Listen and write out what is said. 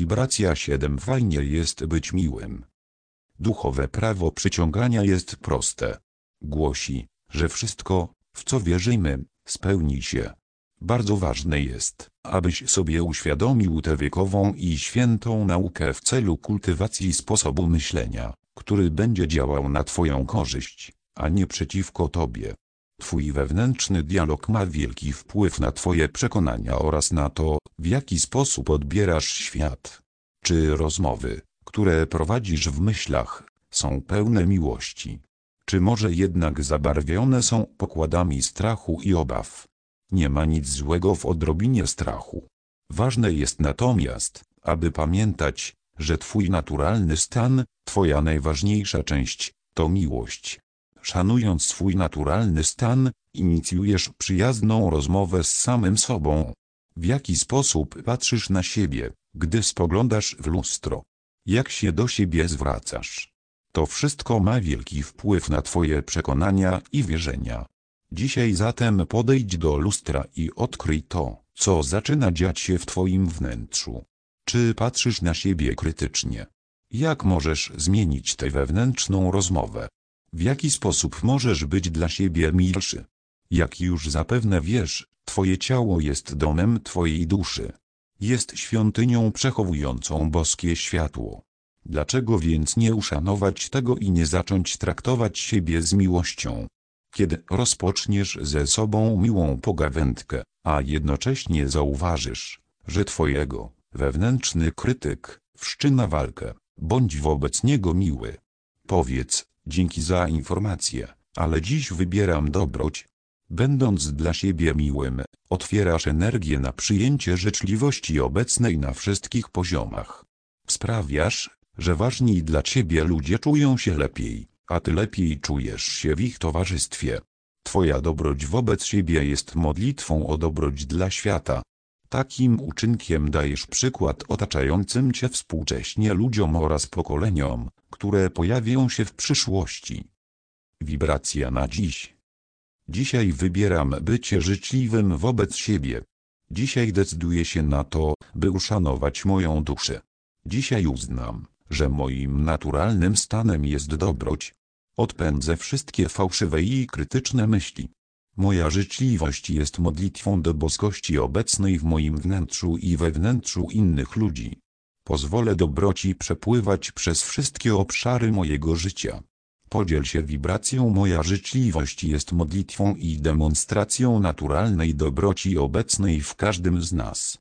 Wibracja 7 Fajnie jest być miłym. Duchowe prawo przyciągania jest proste. Głosi, że wszystko, w co wierzymy, spełni się. Bardzo ważne jest, abyś sobie uświadomił tę wiekową i świętą naukę w celu kultywacji sposobu myślenia, który będzie działał na Twoją korzyść, a nie przeciwko Tobie. Twój wewnętrzny dialog ma wielki wpływ na Twoje przekonania oraz na to, w jaki sposób odbierasz świat. Czy rozmowy, które prowadzisz w myślach, są pełne miłości? Czy może jednak zabarwione są pokładami strachu i obaw? Nie ma nic złego w odrobinie strachu. Ważne jest natomiast, aby pamiętać, że Twój naturalny stan, Twoja najważniejsza część, to miłość. Szanując swój naturalny stan, inicjujesz przyjazną rozmowę z samym sobą. W jaki sposób patrzysz na siebie, gdy spoglądasz w lustro? Jak się do siebie zwracasz? To wszystko ma wielki wpływ na Twoje przekonania i wierzenia. Dzisiaj zatem podejdź do lustra i odkryj to, co zaczyna dziać się w Twoim wnętrzu. Czy patrzysz na siebie krytycznie? Jak możesz zmienić tę wewnętrzną rozmowę? W jaki sposób możesz być dla siebie milszy? Jak już zapewne wiesz, Twoje ciało jest domem Twojej duszy. Jest świątynią przechowującą boskie światło. Dlaczego więc nie uszanować tego i nie zacząć traktować siebie z miłością? Kiedy rozpoczniesz ze sobą miłą pogawędkę, a jednocześnie zauważysz, że Twojego wewnętrzny krytyk wszczyna walkę, bądź wobec niego miły. Powiedz, dzięki za informację, ale dziś wybieram dobroć. Będąc dla siebie miłym, otwierasz energię na przyjęcie życzliwości obecnej na wszystkich poziomach. Sprawiasz, że ważni dla ciebie ludzie czują się lepiej, a ty lepiej czujesz się w ich towarzystwie. Twoja dobroć wobec siebie jest modlitwą o dobroć dla świata. Takim uczynkiem dajesz przykład otaczającym cię współcześnie ludziom oraz pokoleniom, które pojawią się w przyszłości. Wibracja na dziś. Dzisiaj wybieram bycie życzliwym wobec siebie. Dzisiaj decyduję się na to, by uszanować moją duszę. Dzisiaj uznam, że moim naturalnym stanem jest dobroć. Odpędzę wszystkie fałszywe i krytyczne myśli. Moja życzliwość jest modlitwą do boskości obecnej w moim wnętrzu i we wnętrzu innych ludzi. Pozwolę dobroci przepływać przez wszystkie obszary mojego życia. Podziel się wibracją moja życzliwość jest modlitwą i demonstracją naturalnej dobroci obecnej w każdym z nas.